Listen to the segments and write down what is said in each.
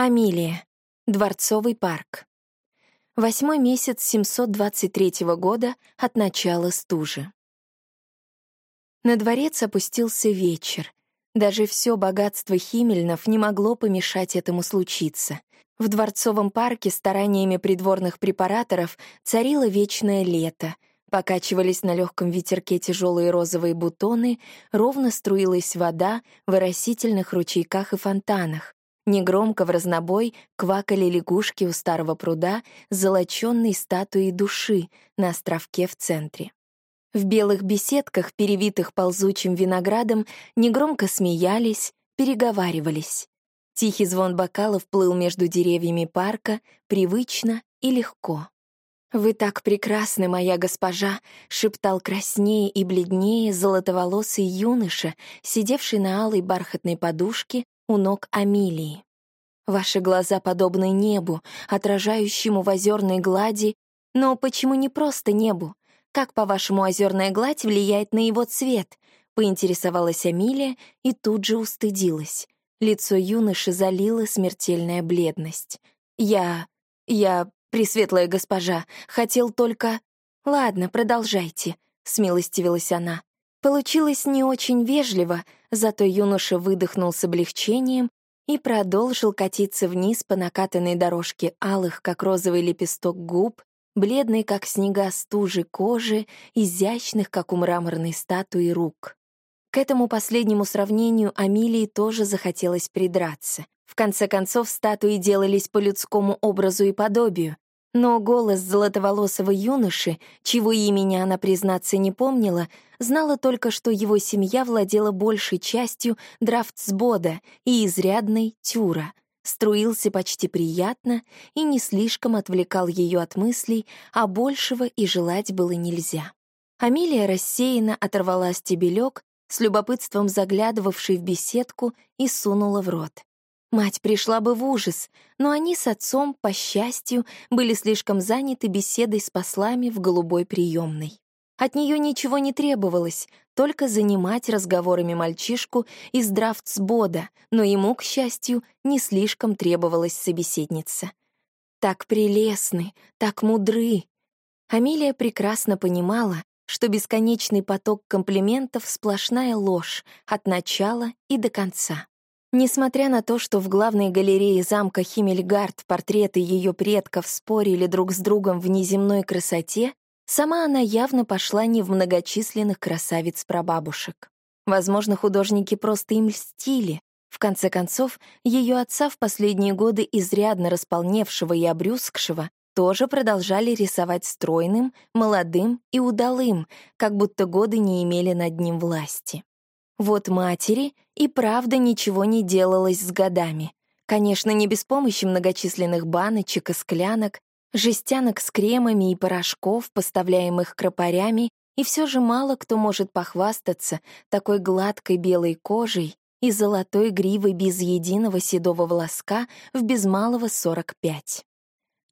Амилия. Дворцовый парк. Восьмой месяц 723 года от начала стужи. На дворец опустился вечер. Даже все богатство Химельнов не могло помешать этому случиться. В дворцовом парке стараниями придворных препараторов царило вечное лето. Покачивались на легком ветерке тяжелые розовые бутоны, ровно струилась вода в оросительных ручейках и фонтанах. Негромко в разнобой квакали лягушки у старого пруда с статуей души на островке в центре. В белых беседках, перевитых ползучим виноградом, негромко смеялись, переговаривались. Тихий звон бокалов плыл между деревьями парка, привычно и легко. «Вы так прекрасны, моя госпожа!» — шептал краснее и бледнее золотоволосый юноша, сидевший на алой бархатной подушке у ног Амилии. Ваши глаза подобны небу, отражающему в озерной глади, но почему не просто небу? Как, по-вашему, озерная гладь влияет на его цвет? Поинтересовалась Амилия и тут же устыдилась. Лицо юноши залила смертельная бледность. «Я... я, пресветлая госпожа, хотел только...» «Ладно, продолжайте», — смилостивилась она. Получилось не очень вежливо, зато юноша выдохнул с облегчением и продолжил катиться вниз по накатанной дорожке алых, как розовый лепесток губ, бледной, как снега стужи кожи, изящных, как у мраморной статуи, рук. К этому последнему сравнению Амилии тоже захотелось придраться. В конце концов, статуи делались по людскому образу и подобию, но голос золотоволосого юноши, чего имени она, признаться, не помнила, знала только, что его семья владела большей частью драфтсбода и изрядной тюра, струился почти приятно и не слишком отвлекал ее от мыслей, а большего и желать было нельзя. Амилия рассеянно оторвала стебелек, с любопытством заглядывавший в беседку, и сунула в рот. Мать пришла бы в ужас, но они с отцом, по счастью, были слишком заняты беседой с послами в голубой приемной. От нее ничего не требовалось, только занимать разговорами мальчишку из драфтсбода, но ему, к счастью, не слишком требовалась собеседница. Так прелестны, так мудры. Амелия прекрасно понимала, что бесконечный поток комплиментов — сплошная ложь от начала и до конца. Несмотря на то, что в главной галерее замка Химмельгард портреты ее предков спорили друг с другом в неземной красоте, сама она явно пошла не в многочисленных красавиц-прабабушек. Возможно, художники просто им льстили. В конце концов, ее отца в последние годы изрядно располневшего и обрюзгшего тоже продолжали рисовать стройным, молодым и удалым, как будто годы не имели над ним власти. Вот матери и правда ничего не делалось с годами. Конечно, не без помощи многочисленных баночек и склянок, жестянок с кремами и порошков, поставляемых кропарями, и все же мало кто может похвастаться такой гладкой белой кожей и золотой гривой без единого седого волоска в без малого 45.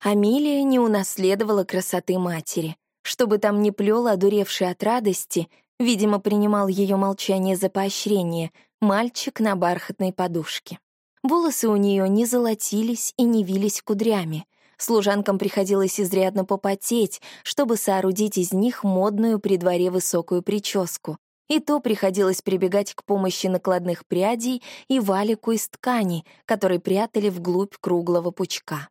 Амилия не унаследовала красоты матери. Чтобы там не плел одуревший от радости, Видимо, принимал ее молчание за поощрение, мальчик на бархатной подушке. Волосы у нее не золотились и не вились кудрями. Служанкам приходилось изрядно попотеть, чтобы соорудить из них модную при дворе высокую прическу. И то приходилось прибегать к помощи накладных прядей и валику из ткани, который прятали вглубь круглого пучка.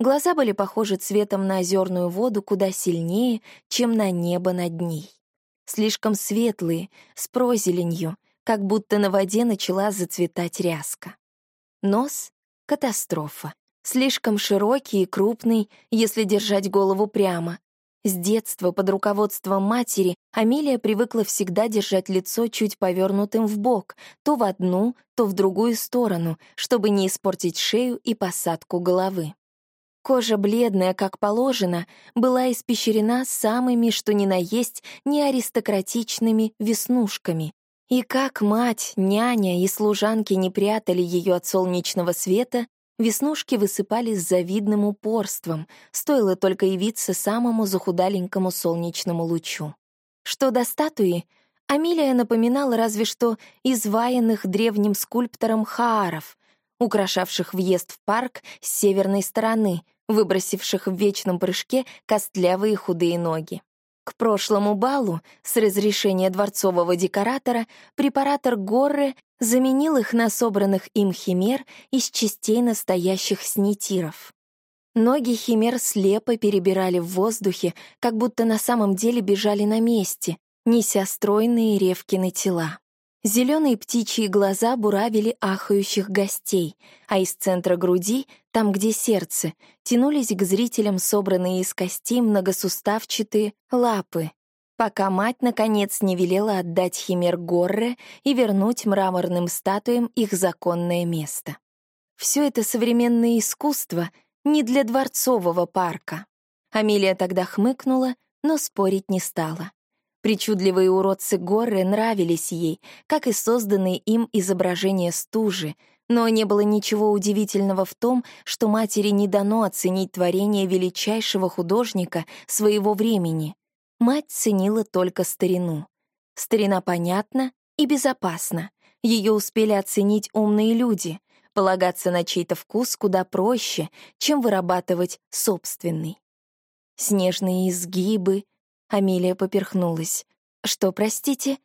Глаза были похожи цветом на озерную воду куда сильнее, чем на небо над ней слишком светлые, с прозеленью, как будто на воде начала зацветать ряска. Нос — катастрофа. Слишком широкий и крупный, если держать голову прямо. С детства под руководством матери Амелия привыкла всегда держать лицо чуть повернутым в бок, то в одну, то в другую сторону, чтобы не испортить шею и посадку головы. Кожа бледная, как положено, была испещрена самыми, что ни на есть, неаристократичными веснушками. И как мать, няня и служанки не прятали ее от солнечного света, веснушки высыпались с завидным упорством, стоило только явиться самому захудаленькому солнечному лучу. Что до статуи, Амилия напоминала разве что изваянных древним скульптором хааров — украшавших въезд в парк с северной стороны, выбросивших в вечном прыжке костлявые худые ноги. К прошлому балу с разрешения дворцового декоратора препаратор Горре заменил их на собранных им химер из частей настоящих снитиров. Ноги химер слепо перебирали в воздухе, как будто на самом деле бежали на месте, неся стройные ревкины тела. Зеленые птичьи глаза буравили ахающих гостей, а из центра груди, там, где сердце, тянулись к зрителям собранные из костей многосуставчатые лапы, пока мать, наконец, не велела отдать химер Горре и вернуть мраморным статуям их законное место. Все это современное искусство не для дворцового парка. Амелия тогда хмыкнула, но спорить не стала. Причудливые уродцы горы нравились ей, как и созданные им изображения стужи, но не было ничего удивительного в том, что матери не дано оценить творение величайшего художника своего времени. Мать ценила только старину. Старина понятна и безопасна. Ее успели оценить умные люди. Полагаться на чей-то вкус куда проще, чем вырабатывать собственный. Снежные изгибы, Амелия поперхнулась. «Что, простите?»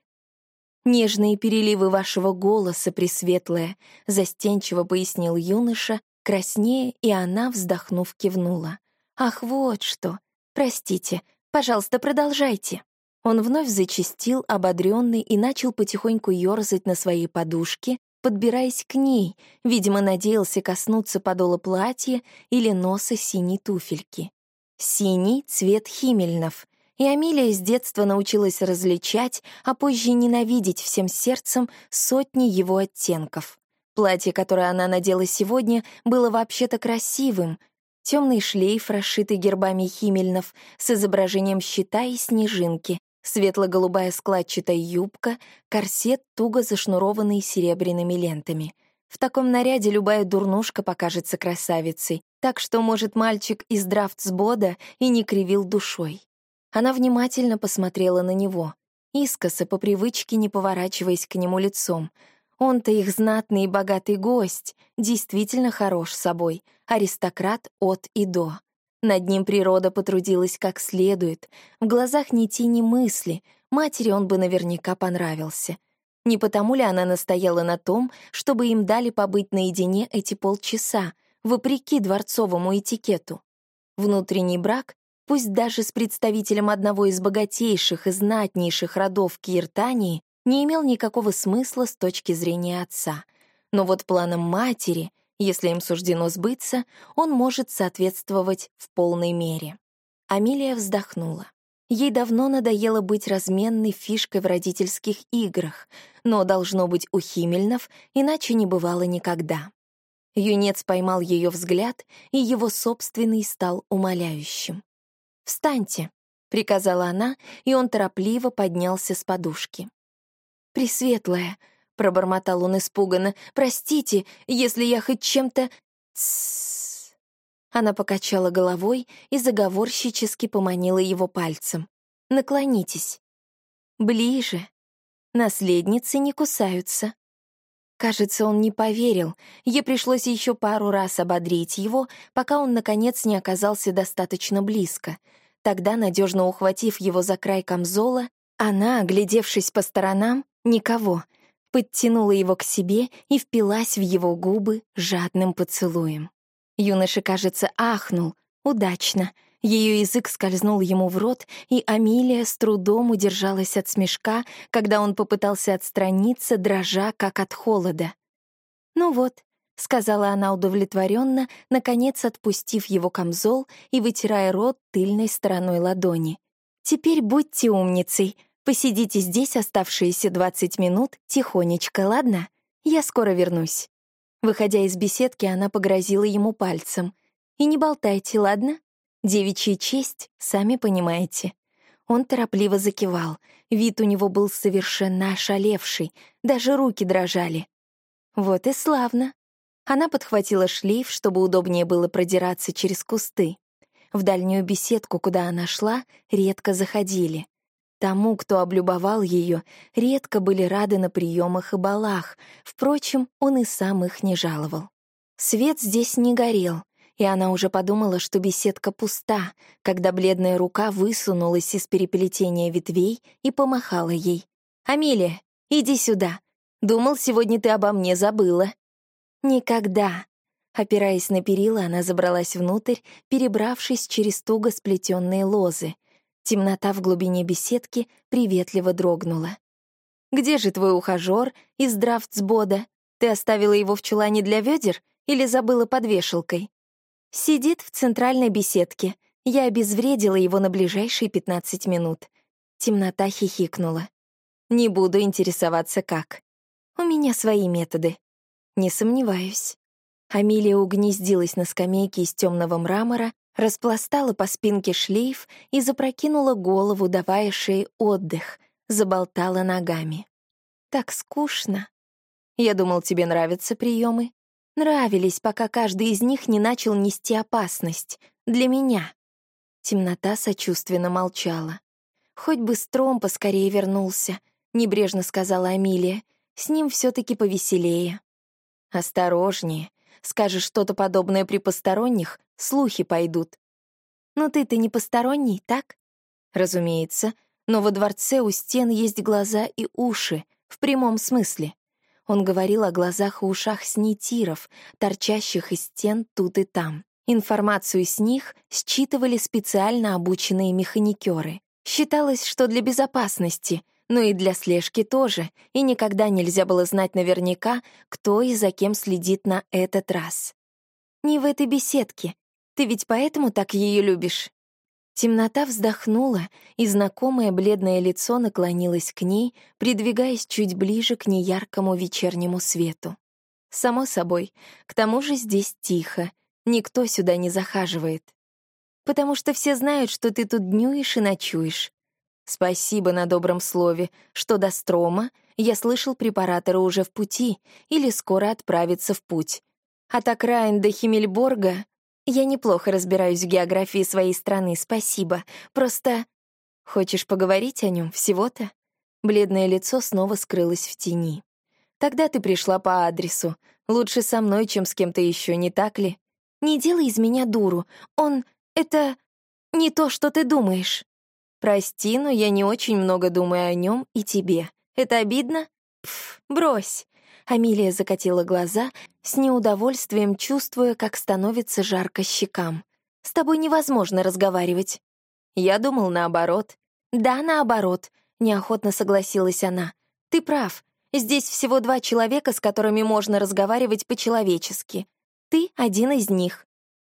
«Нежные переливы вашего голоса, Пресветлая», — застенчиво пояснил юноша, краснее, и она, вздохнув, кивнула. «Ах, вот что! Простите, пожалуйста, продолжайте». Он вновь зачистил, ободренный, и начал потихоньку ёрзать на своей подушке, подбираясь к ней, видимо, надеялся коснуться подола платья или носа синей туфельки. Синий — цвет химельнов, и Амилия с детства научилась различать, а позже ненавидеть всем сердцем сотни его оттенков. Платье, которое она надела сегодня, было вообще-то красивым. Темный шлейф, расшитый гербами химельнов, с изображением щита и снежинки, светло-голубая складчатая юбка, корсет, туго зашнурованный серебряными лентами. В таком наряде любая дурнушка покажется красавицей, так что, может, мальчик из драфтсбода и не кривил душой. Она внимательно посмотрела на него, искоса по привычке не поворачиваясь к нему лицом. Он-то их знатный и богатый гость, действительно хорош собой, аристократ от и до. Над ним природа потрудилась как следует, в глазах ни тени мысли, матери он бы наверняка понравился. Не потому ли она настояла на том, чтобы им дали побыть наедине эти полчаса, вопреки дворцовому этикету? Внутренний брак пусть даже с представителем одного из богатейших и знатнейших родов Киртании, не имел никакого смысла с точки зрения отца. Но вот планам матери, если им суждено сбыться, он может соответствовать в полной мере. Амилия вздохнула. Ей давно надоело быть разменной фишкой в родительских играх, но должно быть у Химельнов, иначе не бывало никогда. Юнец поймал ее взгляд, и его собственный стал умоляющим. «Встаньте», — приказала она, и он торопливо поднялся с подушки. «Пресветлая», — пробормотал он испуганно, — «простите, если я хоть чем-то...» Она покачала головой и заговорщически поманила его пальцем. «Наклонитесь». «Ближе. Наследницы не кусаются». Кажется, он не поверил. Ей пришлось еще пару раз ободрить его, пока он, наконец, не оказался достаточно близко. Тогда, надежно ухватив его за край камзола, она, оглядевшись по сторонам, никого, подтянула его к себе и впилась в его губы жадным поцелуем. Юноша, кажется, ахнул. Удачно. Ее язык скользнул ему в рот, и Амилия с трудом удержалась от смешка, когда он попытался отстраниться, дрожа, как от холода. «Ну вот», — сказала она удовлетворенно, наконец отпустив его камзол и вытирая рот тыльной стороной ладони. «Теперь будьте умницей. Посидите здесь оставшиеся двадцать минут тихонечко, ладно? Я скоро вернусь». Выходя из беседки, она погрозила ему пальцем. «И не болтайте, ладно?» Девичья честь, сами понимаете. Он торопливо закивал. Вид у него был совершенно ошалевший, даже руки дрожали. Вот и славно. Она подхватила шлейф, чтобы удобнее было продираться через кусты. В дальнюю беседку, куда она шла, редко заходили. Тому, кто облюбовал ее, редко были рады на приемах и балах, впрочем, он и сам их не жаловал. Свет здесь не горел, и она уже подумала, что беседка пуста, когда бледная рука высунулась из переплетения ветвей и помахала ей. «Амелия, иди сюда. Думал, сегодня ты обо мне забыла». «Никогда». Опираясь на перила, она забралась внутрь, перебравшись через туго сплетенные лозы. Темнота в глубине беседки приветливо дрогнула. «Где же твой ухажёр из драфтсбода? Ты оставила его в чулане для ведер или забыла под вешалкой?» «Сидит в центральной беседке. Я обезвредила его на ближайшие 15 минут». Темнота хихикнула. «Не буду интересоваться, как. У меня свои методы. Не сомневаюсь». Амилия угнездилась на скамейке из темного мрамора, распластала по спинке шлейф и запрокинула голову, давая шее отдых, заболтала ногами. «Так скучно. Я думал, тебе нравятся приемы. Нравились, пока каждый из них не начал нести опасность. Для меня». Темнота сочувственно молчала. «Хоть бы Стром поскорее вернулся», — небрежно сказала Амилия. «С ним все таки повеселее». «Осторожнее. Скажешь что-то подобное при посторонних, слухи пойдут. Ну ты-то не посторонний, так? Разумеется, но во дворце у стен есть глаза и уши, в прямом смысле. Он говорил о глазах и ушах снитиров, торчащих из стен тут и там. Информацию с них считывали специально обученные механикеры. Считалось, что для безопасности, но и для слежки тоже, и никогда нельзя было знать наверняка, кто и за кем следит на этот раз. Не в этой беседке. Ты ведь поэтому так ее любишь? Темнота вздохнула, и знакомое бледное лицо наклонилось к ней, придвигаясь чуть ближе к неяркому вечернему свету. Само собой, к тому же здесь тихо, никто сюда не захаживает. Потому что все знают, что ты тут днюешь и ночуешь. Спасибо на добром слове, что до Строма я слышал, препараторы уже в пути или скоро отправятся в путь. От окраин до Химмельборга я неплохо разбираюсь в географии своей страны, спасибо. Просто... Хочешь поговорить о нем всего-то? Бледное лицо снова скрылось в тени. Тогда ты пришла по адресу. Лучше со мной, чем с кем-то еще, не так ли? Не делай из меня дуру. Он... это... не то, что ты думаешь. Прости, но я не очень много думаю о нем и тебе. Это обидно? Пф, брось. Амилия закатила глаза, с неудовольствием чувствуя, как становится жарко щекам. «С тобой невозможно разговаривать». Я думал наоборот. «Да, наоборот», — неохотно согласилась она. «Ты прав. Здесь всего два человека, с которыми можно разговаривать по-человечески. Ты один из них.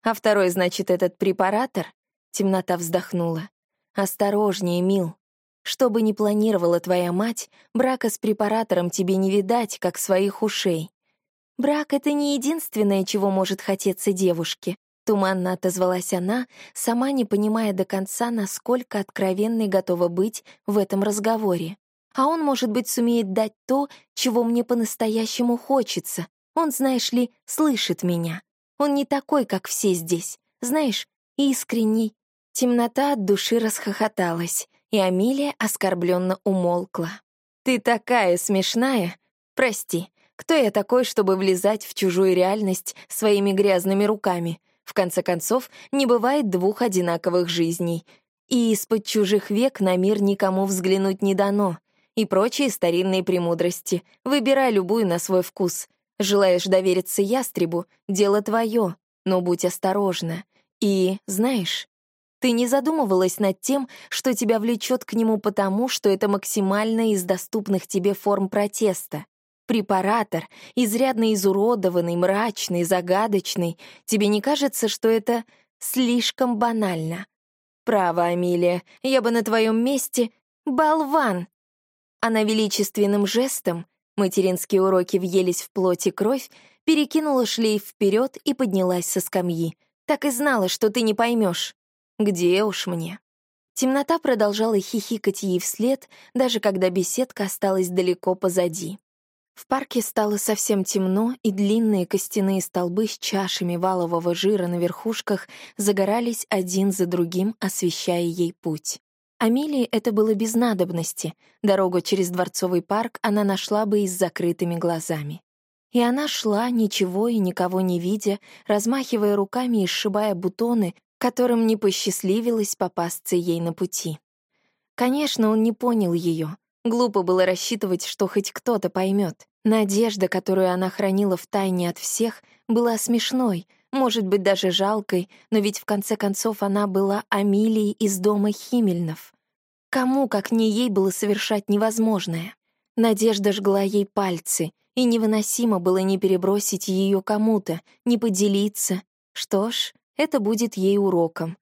А второй, значит, этот препаратор?» Темнота вздохнула. «Осторожнее, Мил. Что бы ни планировала твоя мать, брака с препаратором тебе не видать, как своих ушей. Брак — это не единственное, чего может хотеться девушке. Туманно отозвалась она, сама не понимая до конца, насколько откровенной готова быть в этом разговоре. А он, может быть, сумеет дать то, чего мне по-настоящему хочется. Он, знаешь ли, слышит меня. Он не такой, как все здесь. Знаешь, искренний. Темнота от души расхохоталась и Амилия оскорбленно умолкла. «Ты такая смешная! Прости, кто я такой, чтобы влезать в чужую реальность своими грязными руками? В конце концов, не бывает двух одинаковых жизней. И из-под чужих век на мир никому взглянуть не дано. И прочие старинные премудрости. Выбирай любую на свой вкус. Желаешь довериться ястребу — дело твое, но будь осторожна. И, знаешь, ты не задумывалась над тем, что тебя влечет к нему потому, что это максимально из доступных тебе форм протеста. Препаратор, изрядно изуродованный, мрачный, загадочный. Тебе не кажется, что это слишком банально? Право, Амилия, я бы на твоем месте... Болван! Она величественным жестом, материнские уроки въелись в плоть и кровь, перекинула шлейф вперед и поднялась со скамьи. Так и знала, что ты не поймешь. Где уж мне? Темнота продолжала хихикать ей вслед, даже когда беседка осталась далеко позади. В парке стало совсем темно, и длинные костяные столбы с чашами валового жира на верхушках загорались один за другим, освещая ей путь. Амелии это было без надобности. Дорогу через Дворцовый парк она нашла бы и с закрытыми глазами. И она шла, ничего и никого не видя, размахивая руками и сшибая бутоны, которым не посчастливилось попасться ей на пути. Конечно, он не понял ее. Глупо было рассчитывать, что хоть кто-то поймет. Надежда, которую она хранила в тайне от всех, была смешной, может быть, даже жалкой, но ведь в конце концов она была Амилией из дома Химельнов. Кому, как не ей, было совершать невозможное? Надежда жгла ей пальцы, и невыносимо было не перебросить ее кому-то, не поделиться. Что ж, это будет ей уроком.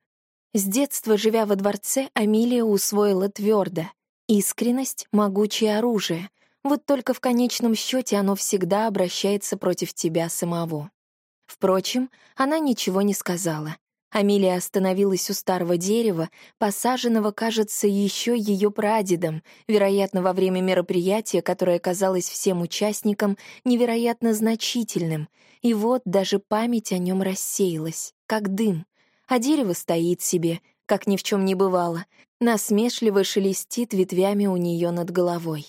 С детства, живя во дворце, Амилия усвоила твердо. Искренность — могучее оружие. Вот только в конечном счете оно всегда обращается против тебя самого. Впрочем, она ничего не сказала. Амилия остановилась у старого дерева, посаженного, кажется, еще ее прадедом, вероятно, во время мероприятия, которое казалось всем участникам невероятно значительным, и вот даже память о нем рассеялась, как дым. А дерево стоит себе, как ни в чем не бывало, насмешливо шелестит ветвями у нее над головой.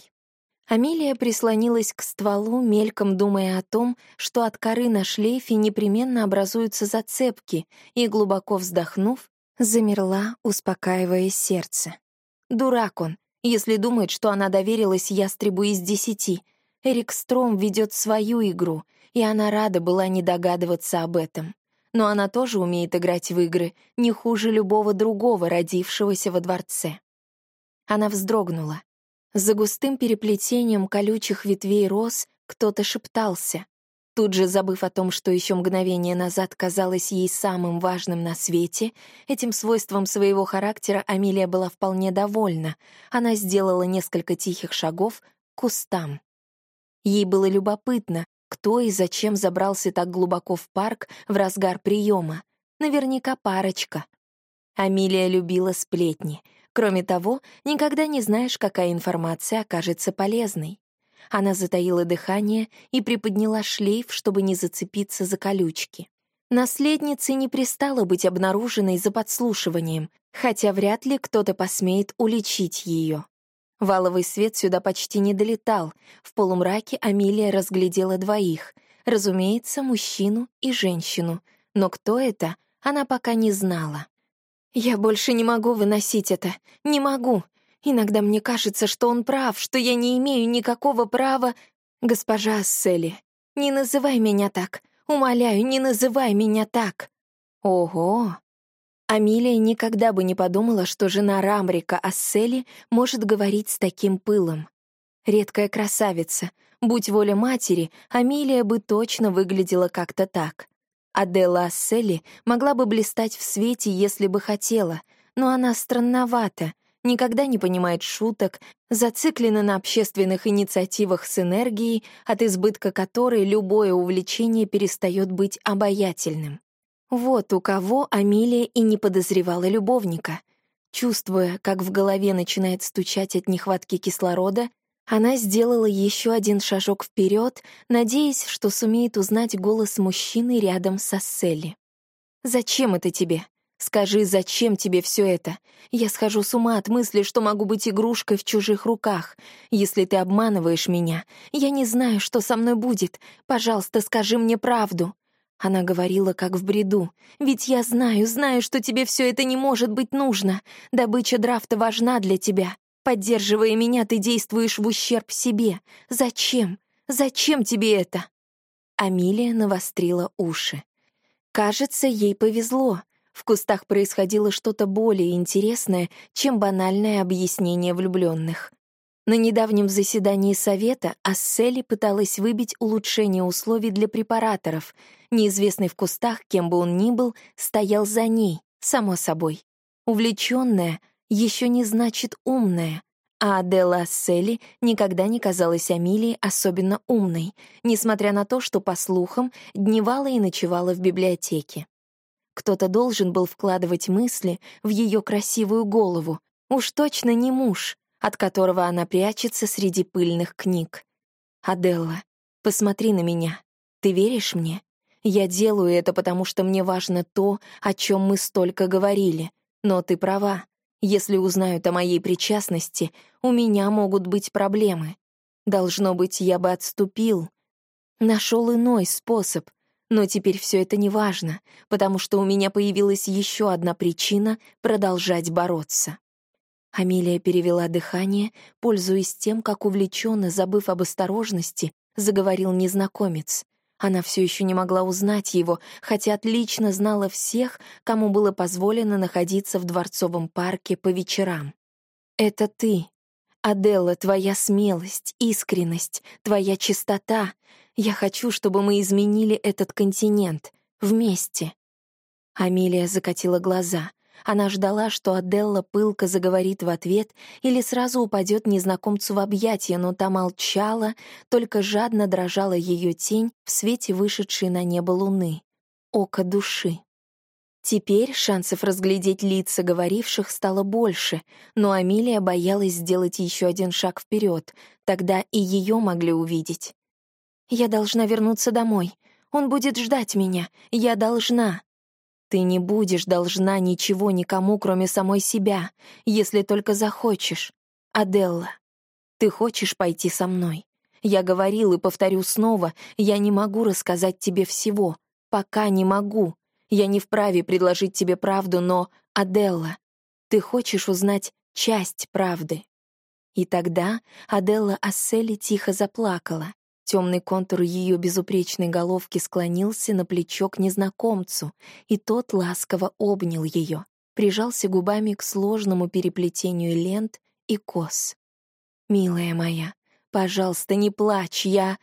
Амелия прислонилась к стволу, мельком думая о том, что от коры на шлейфе непременно образуются зацепки, и, глубоко вздохнув, замерла, успокаивая сердце. Дурак он, если думает, что она доверилась ястребу из десяти. Эрик Стром ведет свою игру, и она рада была не догадываться об этом. Но она тоже умеет играть в игры, не хуже любого другого, родившегося во дворце. Она вздрогнула. За густым переплетением колючих ветвей роз кто-то шептался. Тут же, забыв о том, что еще мгновение назад казалось ей самым важным на свете, этим свойством своего характера Амилия была вполне довольна. Она сделала несколько тихих шагов к кустам. Ей было любопытно, кто и зачем забрался так глубоко в парк в разгар приема. Наверняка парочка. Амилия любила сплетни — Кроме того, никогда не знаешь, какая информация окажется полезной. Она затаила дыхание и приподняла шлейф, чтобы не зацепиться за колючки. Наследнице не пристало быть обнаруженной за подслушиванием, хотя вряд ли кто-то посмеет уличить ее. Валовый свет сюда почти не долетал. В полумраке Амилия разглядела двоих. Разумеется, мужчину и женщину. Но кто это, она пока не знала. Я больше не могу выносить это. Не могу. Иногда мне кажется, что он прав, что я не имею никакого права... Госпожа Ассели, не называй меня так. Умоляю, не называй меня так. Ого. Амилия никогда бы не подумала, что жена Рамрика Ассели может говорить с таким пылом. Редкая красавица. Будь воля матери, Амилия бы точно выглядела как-то так. Адела Асселли могла бы блистать в свете, если бы хотела, но она странновата, никогда не понимает шуток, зациклена на общественных инициативах с энергией, от избытка которой любое увлечение перестает быть обаятельным. Вот у кого Амилия и не подозревала любовника. Чувствуя, как в голове начинает стучать от нехватки кислорода, она сделала еще один шажок вперед, надеясь, что сумеет узнать голос мужчины рядом со Селли. «Зачем это тебе? Скажи, зачем тебе все это? Я схожу с ума от мысли, что могу быть игрушкой в чужих руках. Если ты обманываешь меня, я не знаю, что со мной будет. Пожалуйста, скажи мне правду». Она говорила, как в бреду. «Ведь я знаю, знаю, что тебе все это не может быть нужно. Добыча драфта важна для тебя. Поддерживая меня, ты действуешь в ущерб себе. Зачем? Зачем тебе это?» Амилия навострила уши. Кажется, ей повезло. В кустах происходило что-то более интересное, чем банальное объяснение влюбленных. На недавнем заседании совета Ассели пыталась выбить улучшение условий для препараторов. Неизвестный в кустах, кем бы он ни был, стоял за ней, само собой. Увлеченная, еще не значит умная, а Адела Селли никогда не казалась Амилии особенно умной, несмотря на то, что, по слухам, дневала и ночевала в библиотеке. Кто-то должен был вкладывать мысли в ее красивую голову, уж точно не муж, от которого она прячется среди пыльных книг. «Аделла, посмотри на меня. Ты веришь мне? Я делаю это, потому что мне важно то, о чем мы столько говорили. Но ты права. Если узнают о моей причастности, у меня могут быть проблемы. Должно быть, я бы отступил. Нашел иной способ, но теперь все это не важно, потому что у меня появилась еще одна причина продолжать бороться. Амилия перевела дыхание, пользуясь тем, как увлеченно, забыв об осторожности, заговорил незнакомец. Она все еще не могла узнать его, хотя отлично знала всех, кому было позволено находиться в дворцовом парке по вечерам. «Это ты. Аделла, твоя смелость, искренность, твоя чистота. Я хочу, чтобы мы изменили этот континент. Вместе». Амилия закатила глаза. Она ждала, что Аделла пылко заговорит в ответ или сразу упадет незнакомцу в объятия, но та молчала, только жадно дрожала ее тень в свете вышедшей на небо луны. Око души. Теперь шансов разглядеть лица говоривших стало больше, но Амилия боялась сделать еще один шаг вперед, тогда и ее могли увидеть. «Я должна вернуться домой. Он будет ждать меня. Я должна». Ты не будешь должна ничего никому, кроме самой себя, если только захочешь. Аделла, ты хочешь пойти со мной? Я говорил и повторю снова, я не могу рассказать тебе всего. Пока не могу. Я не вправе предложить тебе правду, но, Аделла, ты хочешь узнать часть правды. И тогда Аделла Ассели тихо заплакала. Темный контур ее безупречной головки склонился на плечо к незнакомцу, и тот ласково обнял ее, прижался губами к сложному переплетению лент и кос. «Милая моя, пожалуйста, не плачь, я...»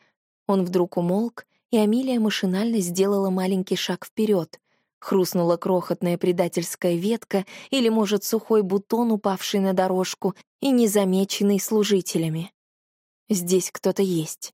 Он вдруг умолк, и Амилия машинально сделала маленький шаг вперед. Хрустнула крохотная предательская ветка или, может, сухой бутон, упавший на дорожку и незамеченный служителями. Здесь кто-то есть.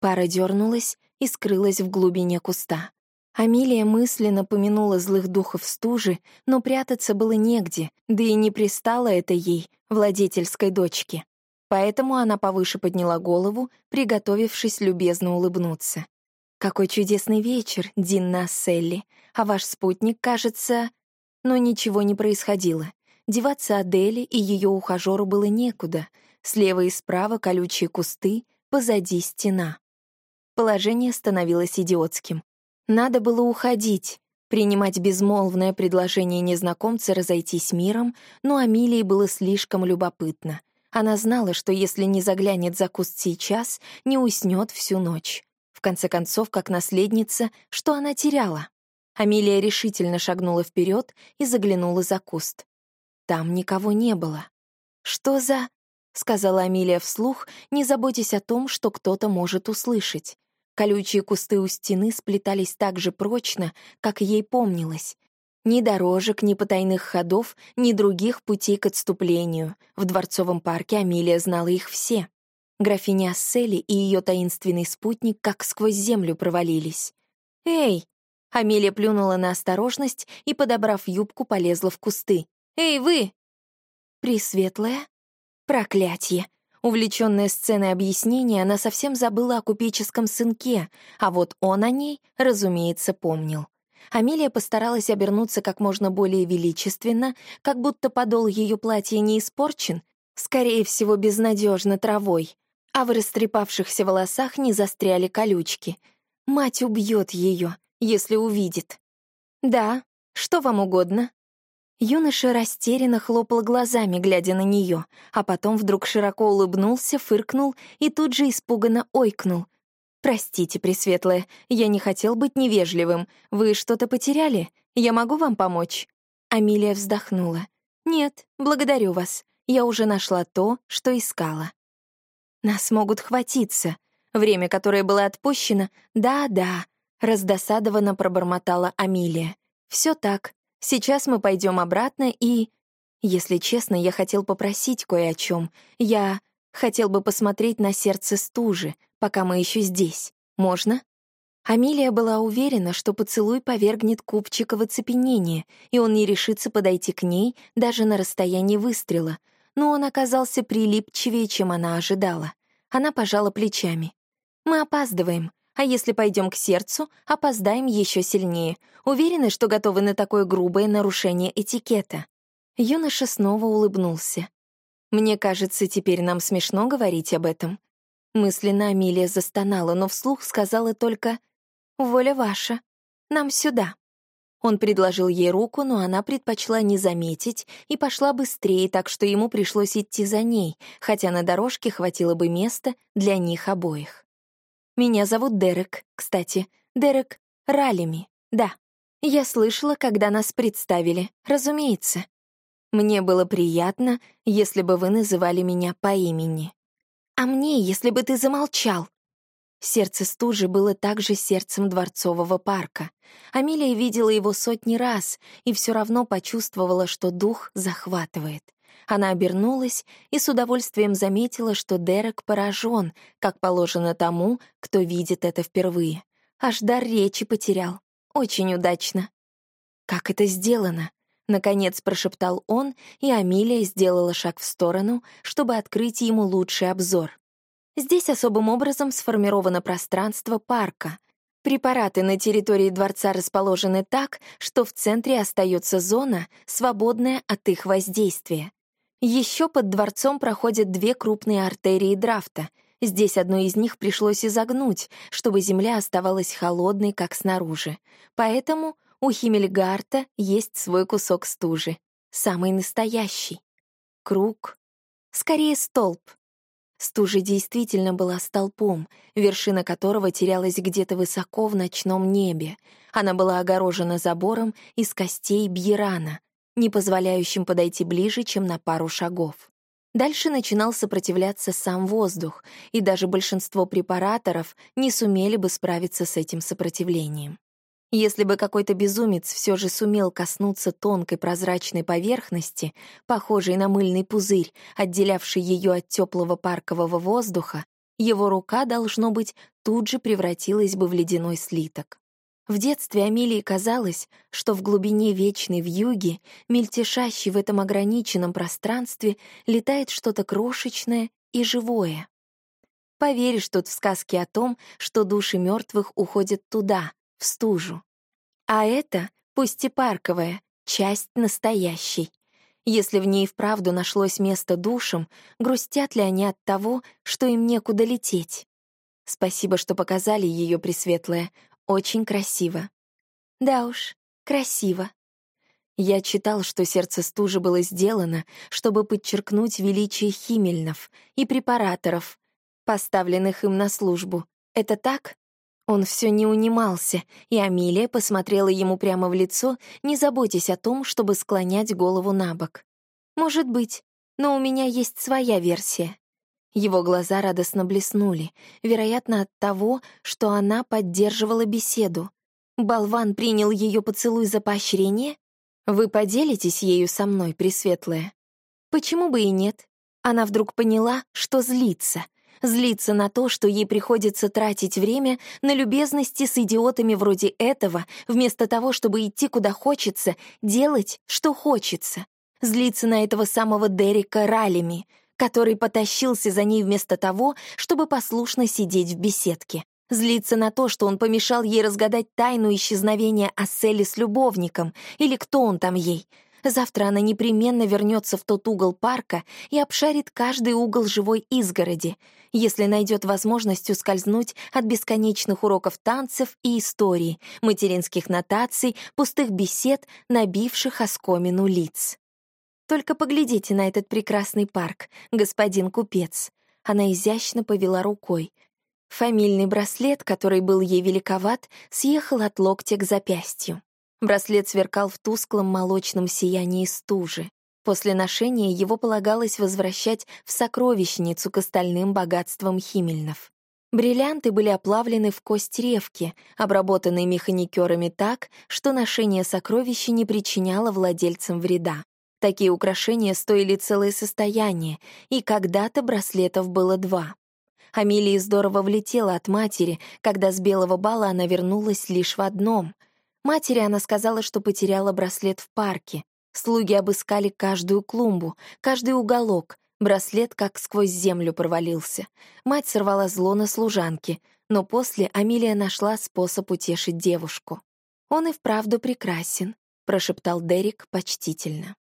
Пара дернулась и скрылась в глубине куста. Амилия мысленно помянула злых духов стужи, но прятаться было негде, да и не пристало это ей, владетельской дочке. Поэтому она повыше подняла голову, приготовившись любезно улыбнуться. «Какой чудесный вечер, Динна Селли, а ваш спутник, кажется...» Но ничего не происходило. Деваться Адели и ее ухажеру было некуда. Слева и справа колючие кусты, позади стена. Положение становилось идиотским. Надо было уходить, принимать безмолвное предложение незнакомца разойтись миром, но Амилии было слишком любопытно. Она знала, что если не заглянет за куст сейчас, не уснет всю ночь. В конце концов, как наследница, что она теряла? Амилия решительно шагнула вперед и заглянула за куст. Там никого не было. Что за... — сказала Амилия вслух, не заботясь о том, что кто-то может услышать. Колючие кусты у стены сплетались так же прочно, как ей помнилось. Ни дорожек, ни потайных ходов, ни других путей к отступлению. В Дворцовом парке Амилия знала их все. Графиня Ассели и ее таинственный спутник как сквозь землю провалились. «Эй!» Амелия плюнула на осторожность и, подобрав юбку, полезла в кусты. «Эй, вы!» «Пресветлая?» Проклятье! Увлеченная сценой объяснения, она совсем забыла о купеческом сынке, а вот он о ней, разумеется, помнил. Амелия постаралась обернуться как можно более величественно, как будто подол ее платья не испорчен, скорее всего, безнадежно травой, а в растрепавшихся волосах не застряли колючки. Мать убьет ее, если увидит. «Да, что вам угодно?» Юноша растерянно хлопал глазами, глядя на нее, а потом вдруг широко улыбнулся, фыркнул и тут же испуганно ойкнул. «Простите, Пресветлая, я не хотел быть невежливым. Вы что-то потеряли? Я могу вам помочь?» Амилия вздохнула. «Нет, благодарю вас. Я уже нашла то, что искала». «Нас могут хватиться. Время, которое было отпущено, да-да», — раздосадованно пробормотала Амилия. «Все так. Сейчас мы пойдем обратно и... Если честно, я хотел попросить кое о чем. Я хотел бы посмотреть на сердце стужи, пока мы еще здесь. Можно? Амилия была уверена, что поцелуй повергнет Купчика в оцепенение, и он не решится подойти к ней даже на расстоянии выстрела, но он оказался прилипчивее, чем она ожидала. Она пожала плечами. «Мы опаздываем. А если пойдем к сердцу, опоздаем еще сильнее. Уверены, что готовы на такое грубое нарушение этикета?» Юноша снова улыбнулся. «Мне кажется, теперь нам смешно говорить об этом». Мысленно Амилия застонала, но вслух сказала только «Воля ваша, нам сюда». Он предложил ей руку, но она предпочла не заметить и пошла быстрее, так что ему пришлось идти за ней, хотя на дорожке хватило бы места для них обоих. «Меня зовут Дерек, кстати. Дерек Ралими, да. Я слышала, когда нас представили, разумеется. Мне было приятно, если бы вы называли меня по имени. А мне, если бы ты замолчал. Сердце стужи было также сердцем дворцового парка. Амилия видела его сотни раз и все равно почувствовала, что дух захватывает. Она обернулась и с удовольствием заметила, что Дерек поражен, как положено тому, кто видит это впервые. Аж дар речи потерял. Очень удачно. «Как это сделано?» Наконец прошептал он, и Амилия сделала шаг в сторону, чтобы открыть ему лучший обзор. Здесь особым образом сформировано пространство парка. Препараты на территории дворца расположены так, что в центре остается зона, свободная от их воздействия. Еще под дворцом проходят две крупные артерии драфта. Здесь одну из них пришлось изогнуть, чтобы земля оставалась холодной, как снаружи. Поэтому у Химмельгарта есть свой кусок стужи. Самый настоящий. Круг. Скорее, столб. Стужа действительно была столпом, вершина которого терялась где-то высоко в ночном небе. Она была огорожена забором из костей бьерана, не позволяющим подойти ближе, чем на пару шагов. Дальше начинал сопротивляться сам воздух, и даже большинство препараторов не сумели бы справиться с этим сопротивлением. Если бы какой-то безумец все же сумел коснуться тонкой прозрачной поверхности, похожей на мыльный пузырь, отделявший ее от теплого паркового воздуха, его рука, должно быть, тут же превратилась бы в ледяной слиток. В детстве Амелии казалось, что в глубине вечной вьюги, мельтешащей в этом ограниченном пространстве, летает что-то крошечное и живое. Поверишь тут в сказки о том, что души мертвых уходят туда, в стужу. А это, пусть и парковая, часть настоящей. Если в ней вправду нашлось место душам, грустят ли они от того, что им некуда лететь? Спасибо, что показали ее Пресветлое. Очень красиво. Да уж, красиво. Я читал, что сердце стужи было сделано, чтобы подчеркнуть величие химельнов и препараторов, поставленных им на службу. Это так? Он все не унимался, и Амилия посмотрела ему прямо в лицо, не заботясь о том, чтобы склонять голову на бок. «Может быть, но у меня есть своя версия». Его глаза радостно блеснули, вероятно, от того, что она поддерживала беседу. Болван принял ее поцелуй за поощрение? Вы поделитесь ею со мной, Пресветлая? Почему бы и нет? Она вдруг поняла, что злится — Злиться на то, что ей приходится тратить время на любезности с идиотами вроде этого, вместо того, чтобы идти куда хочется, делать, что хочется. Злиться на этого самого Дерека Ралеми, который потащился за ней вместо того, чтобы послушно сидеть в беседке. Злиться на то, что он помешал ей разгадать тайну исчезновения Асселли с любовником, или кто он там ей — Завтра она непременно вернется в тот угол парка и обшарит каждый угол живой изгороди, если найдет возможность ускользнуть от бесконечных уроков танцев и истории, материнских нотаций, пустых бесед, набивших оскомину лиц. Только поглядите на этот прекрасный парк, господин купец. Она изящно повела рукой. Фамильный браслет, который был ей великоват, съехал от локтя к запястью. Браслет сверкал в тусклом молочном сиянии стужи. После ношения его полагалось возвращать в сокровищницу к остальным богатствам химельнов. Бриллианты были оплавлены в кость ревки, обработанные механикерами так, что ношение сокровища не причиняло владельцам вреда. Такие украшения стоили целое состояние, и когда-то браслетов было два. Амелия здорово влетела от матери, когда с белого бала она вернулась лишь в одном — Матери она сказала, что потеряла браслет в парке. Слуги обыскали каждую клумбу, каждый уголок. Браслет как сквозь землю провалился. Мать сорвала зло на служанке, но после Амилия нашла способ утешить девушку. «Он и вправду прекрасен», — прошептал Дерек почтительно.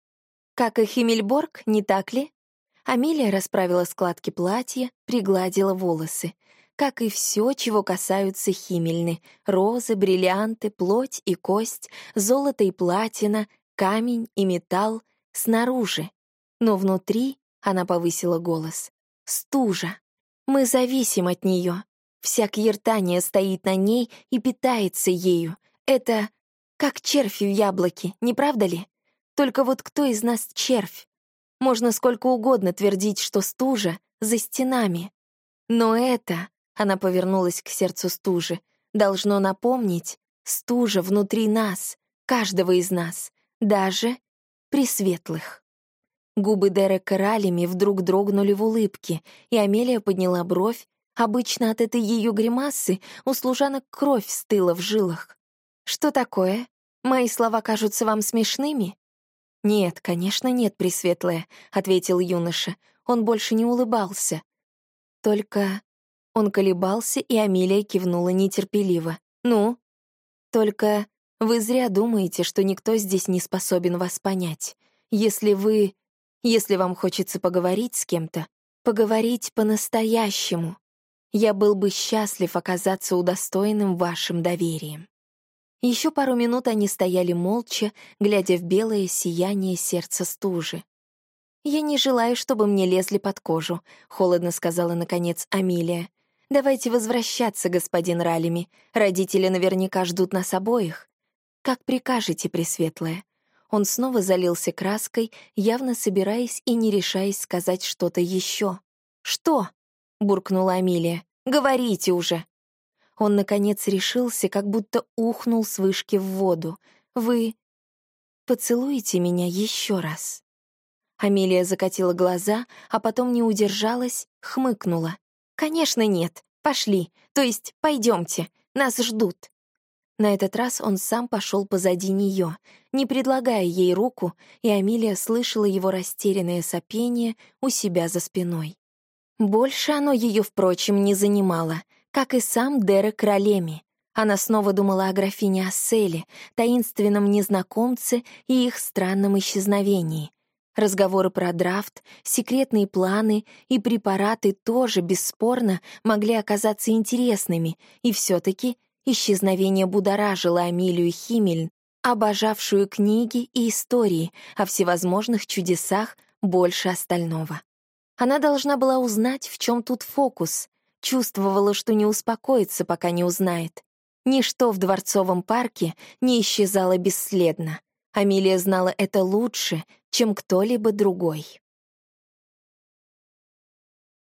«Как и Химмельборг, не так ли?» Амелия расправила складки платья, пригладила волосы. Как и все, чего касаются химельны — розы, бриллианты, плоть и кость, золото и платина, камень и металл — снаружи. Но внутри, — она повысила голос, — стужа. Мы зависим от нее. Вся кьертания стоит на ней и питается ею. Это как червь в яблоке, не правда ли? Только вот кто из нас червь? Можно сколько угодно твердить, что стужа за стенами. Но это, она повернулась к сердцу стужи, должно напомнить, стужа внутри нас, каждого из нас, даже пресветлых. Губы Дерека Ралями вдруг дрогнули в улыбке, и Амелия подняла бровь. Обычно от этой ее гримасы у служанок кровь стыла в жилах. «Что такое? Мои слова кажутся вам смешными?» «Нет, конечно, нет, Пресветлая», — ответил юноша. Он больше не улыбался. Только он колебался, и Амелия кивнула нетерпеливо. «Ну?» «Только вы зря думаете, что никто здесь не способен вас понять. Если вы... Если вам хочется поговорить с кем-то, поговорить по-настоящему. Я был бы счастлив оказаться удостоенным вашим доверием». Еще пару минут они стояли молча, глядя в белое сияние сердца стужи. «Я не желаю, чтобы мне лезли под кожу», — холодно сказала, наконец, Амилия. «Давайте возвращаться, господин Ралими. Родители наверняка ждут нас обоих. Как прикажете, Пресветлая». Он снова залился краской, явно собираясь и не решаясь сказать что-то еще. «Что?» — буркнула Амилия. «Говорите уже!» Он, наконец, решился, как будто ухнул с вышки в воду. «Вы поцелуете меня еще раз?» Амелия закатила глаза, а потом не удержалась, хмыкнула. «Конечно нет. Пошли. То есть пойдемте. Нас ждут». На этот раз он сам пошел позади нее, не предлагая ей руку, и Амелия слышала его растерянное сопение у себя за спиной. Больше оно ее, впрочем, не занимало — как и сам Дерек Ролеми. Она снова думала о графине Асселе, таинственном незнакомце и их странном исчезновении. Разговоры про драфт, секретные планы и препараты тоже, бесспорно, могли оказаться интересными, и все таки исчезновение будоражило Амилию Химмель, обожавшую книги и истории о всевозможных чудесах больше остального. Она должна была узнать, в чем тут фокус, Чувствовала, что не успокоится, пока не узнает. Ничто в Дворцовом парке не исчезало бесследно. Амилия знала это лучше, чем кто-либо другой.